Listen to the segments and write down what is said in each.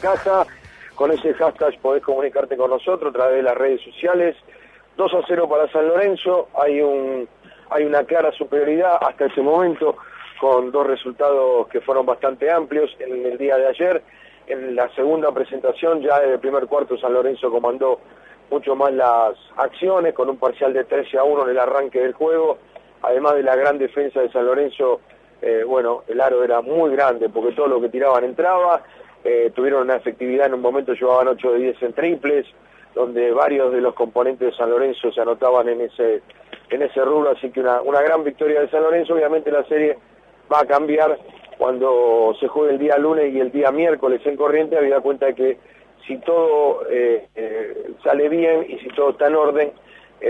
caja. Con ese hashtag podés comunicarte con nosotros a través de las redes sociales. 2 a 0 para San Lorenzo. Hay, un, hay una clara superioridad hasta ese momento con dos resultados que fueron bastante amplios en el día de ayer. En la segunda presentación, ya en el primer cuarto, San Lorenzo comandó mucho más las acciones, con un parcial de 13 a 1 en el arranque del juego. Además de la gran defensa de San Lorenzo, eh, bueno, el aro era muy grande porque todo lo que tiraban entraba eh, tuvieron una efectividad en un momento, llevaban 8 de 10 en triples, donde varios de los componentes de San Lorenzo se anotaban en ese, en ese rubro, así que una, una gran victoria de San Lorenzo, obviamente la serie va a cambiar cuando se juegue el día lunes y el día miércoles en corriente, habida cuenta que si todo eh, eh, sale bien y si todo está en orden,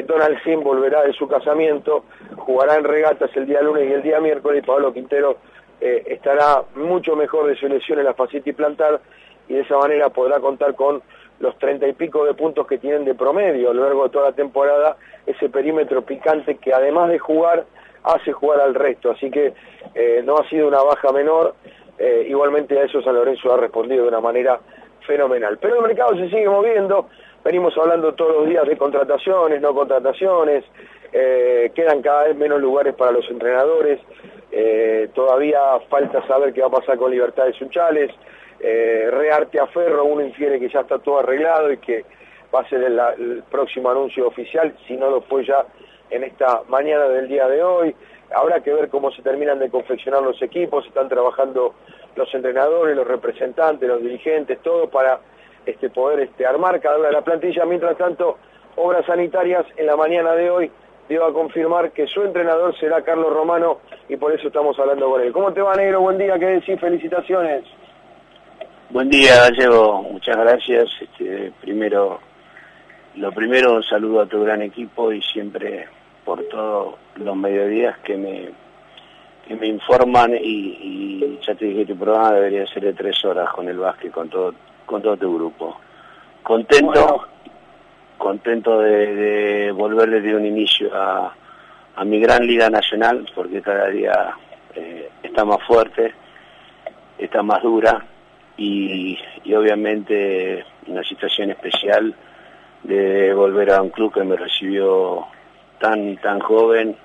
Donald Sim volverá de su casamiento, jugará en regatas el día lunes y el día miércoles y Pablo Quintero eh, estará mucho mejor de su lesión en la y plantar y de esa manera podrá contar con los treinta y pico de puntos que tienen de promedio a lo largo de toda la temporada, ese perímetro picante que además de jugar, hace jugar al resto. Así que eh, no ha sido una baja menor, eh, igualmente a eso San Lorenzo ha respondido de una manera fenomenal. Pero el mercado se sigue moviendo, venimos hablando todos los días de contrataciones, no contrataciones, quedan cada vez menos lugares para los entrenadores, eh, todavía falta saber qué va a pasar con Libertad de Sunchales. Eh, Rearte a Ferro, uno infiere que ya está todo arreglado y que va a ser el, próximo anuncio oficial, si no lo fue ya en esta mañana del día de hoy. Habrá que ver cómo se terminan de confeccionar los equipos, están trabajando los entrenadores, los representantes, los dirigentes, todo para este, poder este, armar cada una de la plantilla. Mientras tanto, obras sanitarias en la mañana de hoy dio a confirmar que su entrenador será Carlos Romano y por eso estamos hablando con él. ¿Cómo te va, Negro? Buen día, ¿qué decís? Felicitaciones. Buen día, Gallego, muchas gracias. Este, primero, lo primero, un saludo a tu gran equipo y siempre por todos los mediodías que me, que me informan y, ya te dije que tu programa debería ser de tres horas con el básquet, con todo, con todo tu grupo. Contento contento de, volver desde un inicio a, mi gran liga nacional, porque cada día eh, está más fuerte, está más dura y, obviamente una situación especial de volver a un club que me recibió tan tan joven,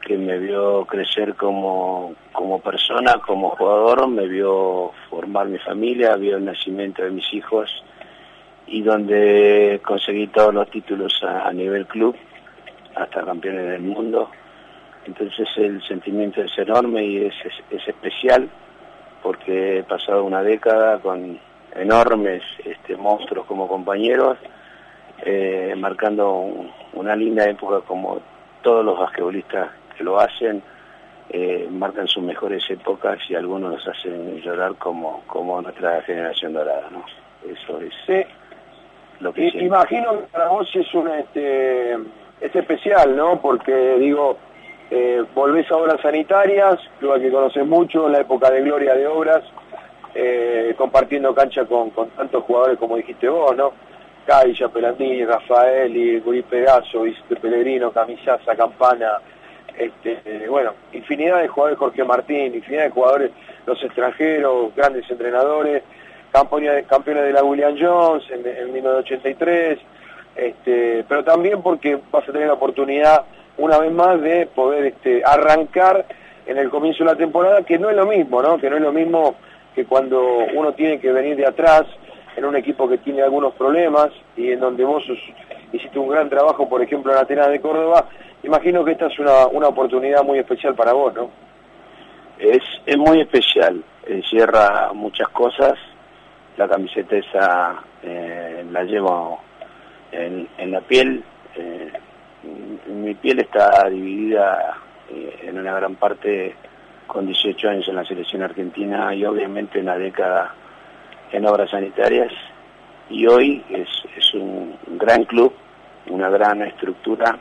que me vio crecer como, como persona, como jugador, me vio formar mi familia, vio el nacimiento de mis hijos y donde conseguí todos los títulos a, nivel club, hasta campeones del mundo. Entonces el sentimiento es enorme y es, es, especial porque he pasado una década con enormes este, monstruos como compañeros, eh, marcando una linda época como todos los basquetbolistas que lo hacen, eh, marcan sus mejores épocas y algunos nos hacen llorar como, como nuestra generación dorada. ¿no? Eso es imagino que para vos es un este, es especial, ¿no? Porque digo, eh, volvés a obras sanitarias, que conoces mucho, la época de gloria de obras, eh, compartiendo cancha con, tantos jugadores como dijiste vos, ¿no? Caixa, Pelandini, Rafael, Gurí Pegaso, Vicente Pellegrino, Camisaza, Campana, este, bueno, infinidad de jugadores, Jorge Martín, infinidad de jugadores, los extranjeros, grandes entrenadores, campeones de la William Jones en, en 1983, este, pero también porque vas a tener la oportunidad una vez más de poder este, arrancar en el comienzo de la temporada, que no es lo mismo, ¿no? Que no es lo mismo que cuando uno tiene que venir de atrás en un equipo que tiene algunos problemas y en donde vos hiciste un gran trabajo, por ejemplo, en Atenas de Córdoba, imagino que esta es una, una oportunidad muy especial para vos, ¿no? Es, es muy especial, encierra muchas cosas, la camiseta esa eh, la llevo en, la piel. Eh, mi piel está dividida eh, en una gran parte con 18 años en la selección argentina y obviamente una década en obras sanitarias. Y hoy es, es un gran club, una gran estructura,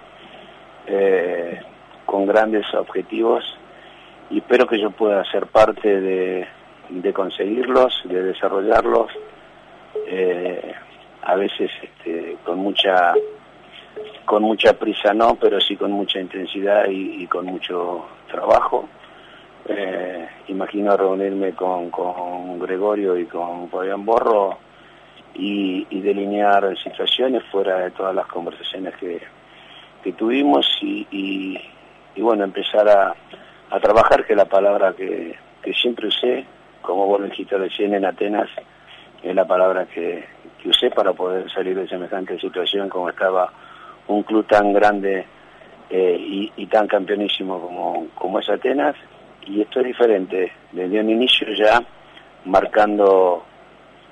con grandes objetivos y espero que yo pueda ser parte de, de conseguirlos, de desarrollarlos, eh, a veces este, con mucha con mucha prisa no, pero sí con mucha intensidad y, con mucho trabajo. eh, imagino reunirme con, con Gregorio y con Fabián Borro y, delinear situaciones fuera de todas las conversaciones que, que tuvimos y, bueno, empezar a, a trabajar, que la palabra que, que siempre usé, como vos lo dijiste recién en Atenas, es la palabra que, usé para poder salir de semejante situación como estaba un club tan grande eh, y, tan campeonísimo como, es Atenas. Y esto es diferente, desde un inicio ya marcando,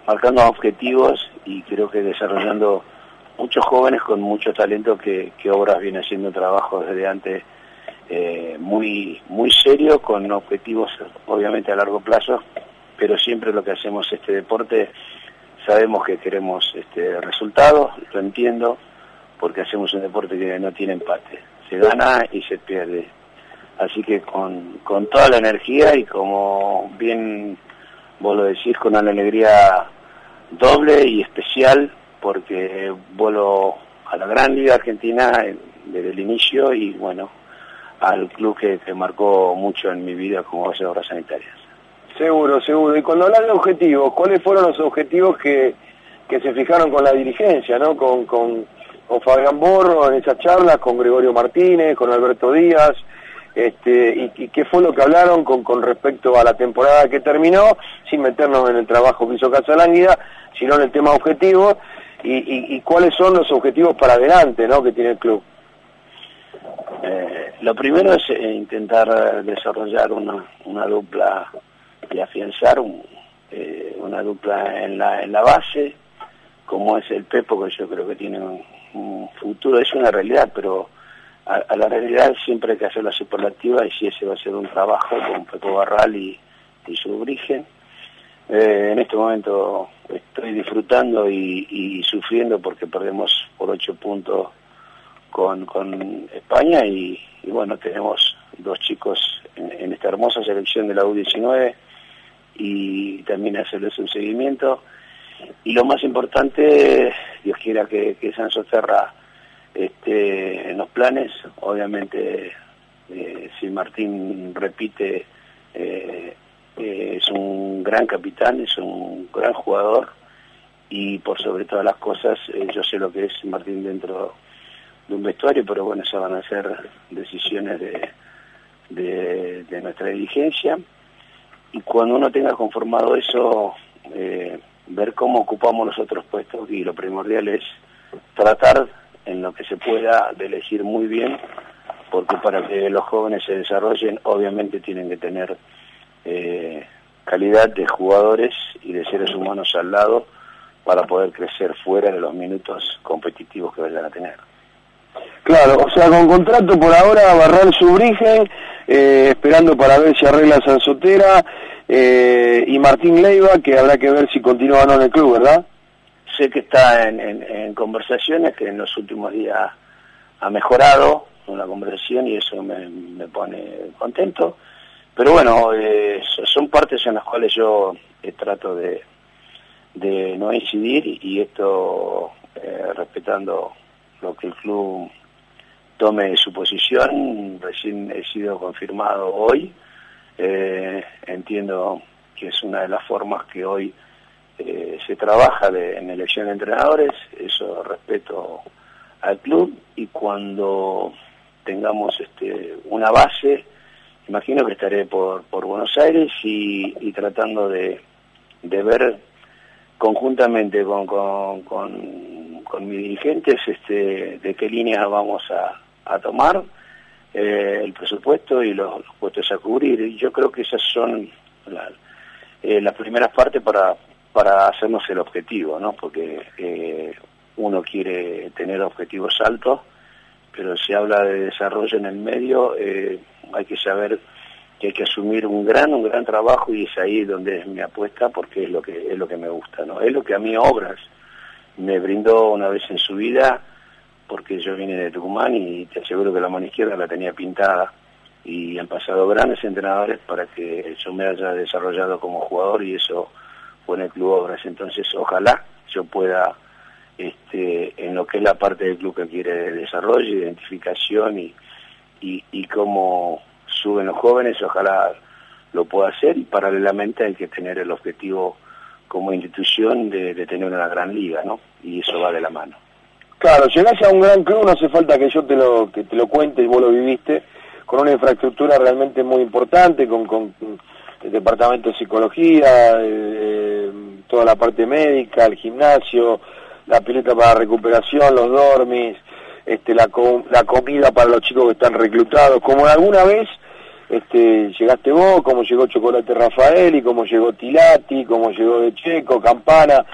marcando objetivos y creo que desarrollando muchos jóvenes con mucho talento que, que Obras viene haciendo trabajo desde antes eh, muy, muy serio, con objetivos obviamente a largo plazo, pero siempre lo que hacemos este deporte sabemos que queremos este resultados, lo entiendo, porque hacemos un deporte que no tiene empate, se gana y se pierde. Así que con, con toda la energía y como bien vos lo decís, con una alegría doble y especial, porque vuelo a la Gran Liga Argentina desde el inicio y bueno, al club que, que marcó mucho en mi vida como base de obras sanitarias. Seguro, seguro. Y cuando hablas de objetivos, ¿cuáles fueron los objetivos que, que se fijaron con la dirigencia, ¿no? Con, con, con Fabián Borro en esas charlas, con Gregorio Martínez, con Alberto Díaz, este, y, qué fue lo que hablaron con, con respecto a la temporada que terminó, sin meternos en el trabajo que hizo Casalánguida, sino en el tema objetivo, y, y, cuáles son los objetivos para adelante ¿no? que tiene el club. Lo primero es eh, intentar desarrollar una, una dupla y afianzar eh, una dupla en la, en la base, como es el Pepo, que yo creo que tiene un futuro, es una realidad, pero a, la realidad siempre hay que hacer la superlativa y si ese va a ser un trabajo con Pepo Barral y, su origen. Eh, en este momento estoy disfrutando y, sufriendo porque perdemos por ocho puntos con, con España y, bueno, tenemos dos chicos en, esta hermosa selección de la U19 y también hacerles un seguimiento. Y lo más importante, Dios quiera que, que San Soterra este, en los planes. Obviamente, eh, si Martín repite, eh, eh, es un gran capitán, es un gran jugador y por sobre todas las cosas, yo sé lo que es Martín dentro de un vestuario, pero bueno, esas van a ser decisiones de, de, nuestra dirigencia. Y cuando uno tenga conformado eso, ver cómo ocupamos los otros puestos y lo primordial es tratar en lo que se pueda de elegir muy bien, porque para que los jóvenes se desarrollen obviamente tienen que tener eh, calidad de jugadores y de seres humanos al lado para poder crecer fuera de los minutos competitivos que vayan a tener. Claro, o sea, con contrato por ahora Barral su eh, esperando para ver si arregla Sansotera eh, y Martín Leiva, que habrá que ver si continúa o no en el club, ¿verdad? sé que está en, conversaciones, que en los últimos días ha mejorado una conversación y eso me, pone contento. Pero bueno, eh, son partes en las cuales yo eh, trato de, de no incidir y esto eh, respetando lo que el club tome su posición, recién he sido confirmado hoy, entiendo que es una de las formas que hoy eh, se trabaja en elección de entrenadores, eso respeto al club y cuando tengamos este, una base, imagino que estaré por, por Buenos Aires y, tratando de, de, ver conjuntamente con, con, con, mis dirigentes este, de qué línea vamos a, a tomar eh, el presupuesto y los, puestos a cubrir. Y yo creo que esas son eh, las primeras partes para, para hacernos el objetivo, ¿no? Porque eh, uno quiere tener objetivos altos, pero si habla de desarrollo en el medio, hay que saber que hay que asumir un gran, un gran trabajo y es ahí donde es mi apuesta porque es lo que es lo que me gusta, ¿no? Es lo que a mí Obras me brindó una vez en su vida, porque yo vine de Tucumán y te aseguro que la mano izquierda la tenía pintada y han pasado grandes entrenadores para que yo me haya desarrollado como jugador y eso con el Club Obras. Entonces, ojalá yo pueda, este, en lo que es la parte del club que quiere desarrollo, identificación y, y, cómo suben los jóvenes, ojalá lo pueda hacer y paralelamente hay que tener el objetivo como institución de, tener una gran liga, ¿no? Y eso va de la mano. Claro, llegás a un gran club, no hace falta que yo te lo, que te lo cuente y vos lo viviste, con una infraestructura realmente muy importante, con, con el departamento de psicología, eh, toda la parte médica, el gimnasio, la pileta para recuperación, los dormis, este, la, la comida para los chicos que están reclutados, como alguna vez este, llegaste vos, como llegó Chocolate Rafael y como llegó Tilati, como llegó De Checo, Campana,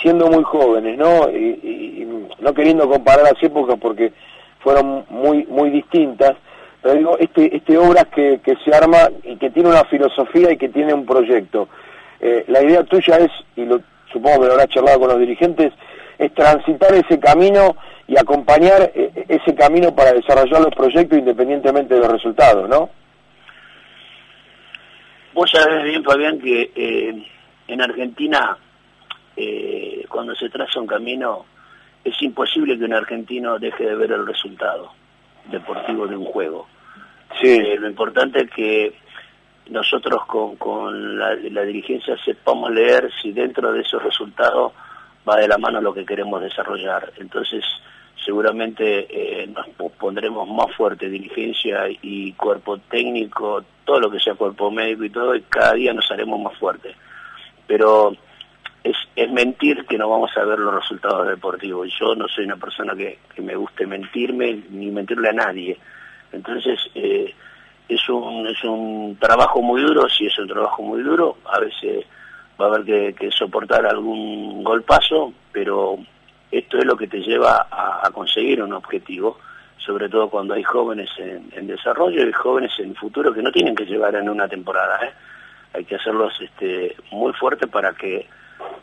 siendo muy jóvenes, ¿no? Y, no queriendo comparar las épocas porque fueron muy muy distintas, pero digo, este, este obras que, se arma y que tiene una filosofía y que tiene un proyecto. Eh, la idea tuya es, y lo, supongo que lo habrás charlado con los dirigentes, es transitar ese camino y acompañar eh, ese camino para desarrollar los proyectos independientemente de los resultados, ¿no? Vos sabés bien, Fabián, que eh, en Argentina, eh, cuando se traza un camino, es imposible que un argentino deje de ver el resultado deportivo de un juego. Sí. lo importante es que nosotros con, la, la, dirigencia sepamos leer si dentro de esos resultados va de la mano lo que queremos desarrollar. Entonces, seguramente eh, nos pondremos más fuerte diligencia y cuerpo técnico, todo lo que sea cuerpo médico y todo, y cada día nos haremos más fuertes. Pero es, es mentir que no vamos a ver los resultados deportivos. Yo no soy una persona que, me guste mentirme ni mentirle a nadie. Entonces, eh, es, un, es un trabajo muy duro, si es un trabajo muy duro, a veces va a haber que, soportar algún golpazo, pero esto es lo que te lleva a, conseguir un objetivo, sobre todo cuando hay jóvenes en, desarrollo y jóvenes en futuro que no tienen que llevar en una temporada. ¿eh? Hay que hacerlos este, muy fuertes para que,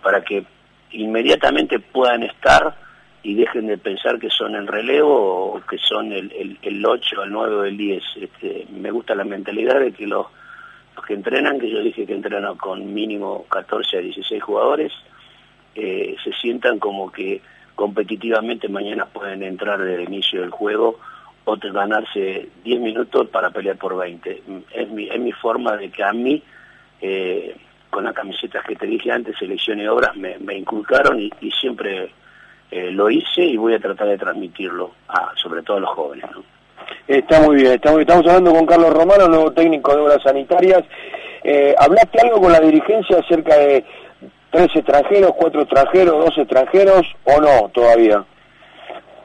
para que inmediatamente puedan estar y dejen de pensar que son el relevo o que son el, el, el 8, el 9 o el 10. Este, me gusta la mentalidad de que los que entrenan, que yo dije que entrenan con mínimo 14 a 16 jugadores, eh, se sientan como que competitivamente mañana pueden entrar desde el inicio del juego o ganarse 10 minutos para pelear por 20. Es mi, es mi forma de que a mí, eh, con las camisetas que te dije antes, selección y obras, me, inculcaron y, siempre eh, lo hice y voy a tratar de transmitirlo, a, sobre todo a los jóvenes. ¿no? Está muy bien, estamos, estamos hablando con Carlos Romano, nuevo técnico de obras sanitarias. Eh, ¿Hablaste algo con la dirigencia acerca de tres extranjeros, cuatro extranjeros, dos extranjeros o no todavía?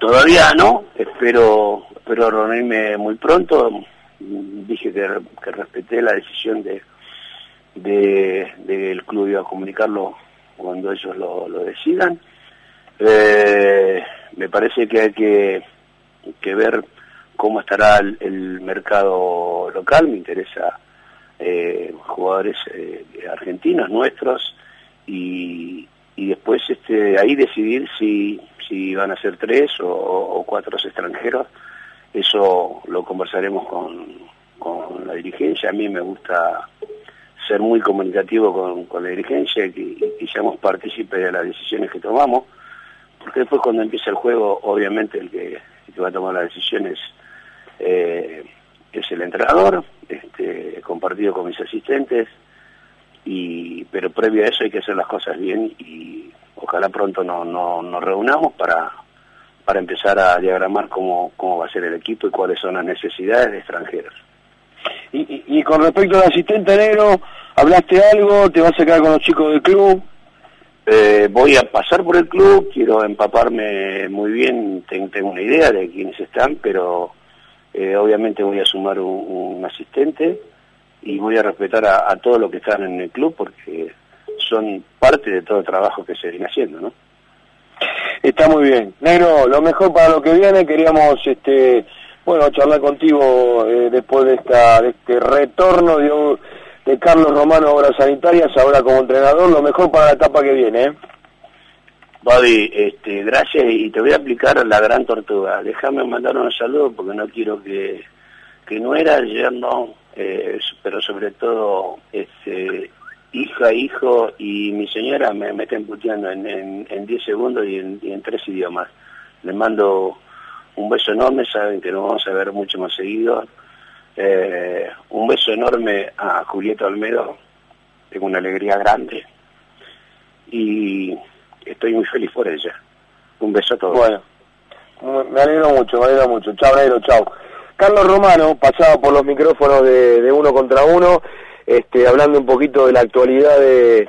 Todavía no, espero, espero reunirme muy pronto. Dije que, que respeté la decisión de del club iba a comunicarlo cuando ellos lo, decidan. Eh, me parece que hay que, que ver cómo estará el, mercado local, me interesa eh, jugadores eh, argentinos nuestros y, después este, ahí decidir si, si van a ser tres o, cuatro extranjeros. Eso lo conversaremos con, con, la dirigencia. A mí me gusta ser muy comunicativo con, con la dirigencia y que, seamos partícipes de las decisiones que tomamos, porque después cuando empieza el juego, obviamente el que, que va a tomar las decisiones eh, es el entrenador, este, compartido con mis asistentes, y, pero previo a eso hay que hacer las cosas bien y ojalá pronto nos no, reunamos para, para empezar a diagramar cómo, cómo va a ser el equipo y cuáles son las necesidades de extranjeros. Y, y, con respecto al asistente negro, ¿hablaste algo? ¿Te vas a quedar con los chicos del club? Eh, voy a pasar por el club, quiero empaparme muy bien, tengo una idea de quiénes están, pero eh, obviamente voy a sumar un, asistente y voy a respetar a, todos los que están en el club porque son parte de todo el trabajo que se viene haciendo, ¿no? Está muy bien. Negro, lo mejor para lo que viene, queríamos este bueno charlar contigo eh, después de esta de este retorno de, de Carlos Romano Obras Sanitarias, ahora como entrenador, lo mejor para la etapa que viene, ¿eh? Bobby, este, gracias y te voy a aplicar la gran tortuga. Déjame mandar un saludo porque no quiero que, que no era yerno, eh, pero sobre todo este, hija, hijo y mi señora me, me estén puteando en 10 en, en segundos y en, y tres idiomas. Les mando un beso enorme, saben que nos vamos a ver mucho más seguido. Eh, un beso enorme a Julieta Olmedo, tengo una alegría grande y estoy muy feliz por ella. Un beso a todos. Bueno, me alegro mucho, me alegro mucho. Chao, negro, chao. Carlos Romano, pasado por los micrófonos de, de uno contra uno, este, hablando un poquito de la actualidad de,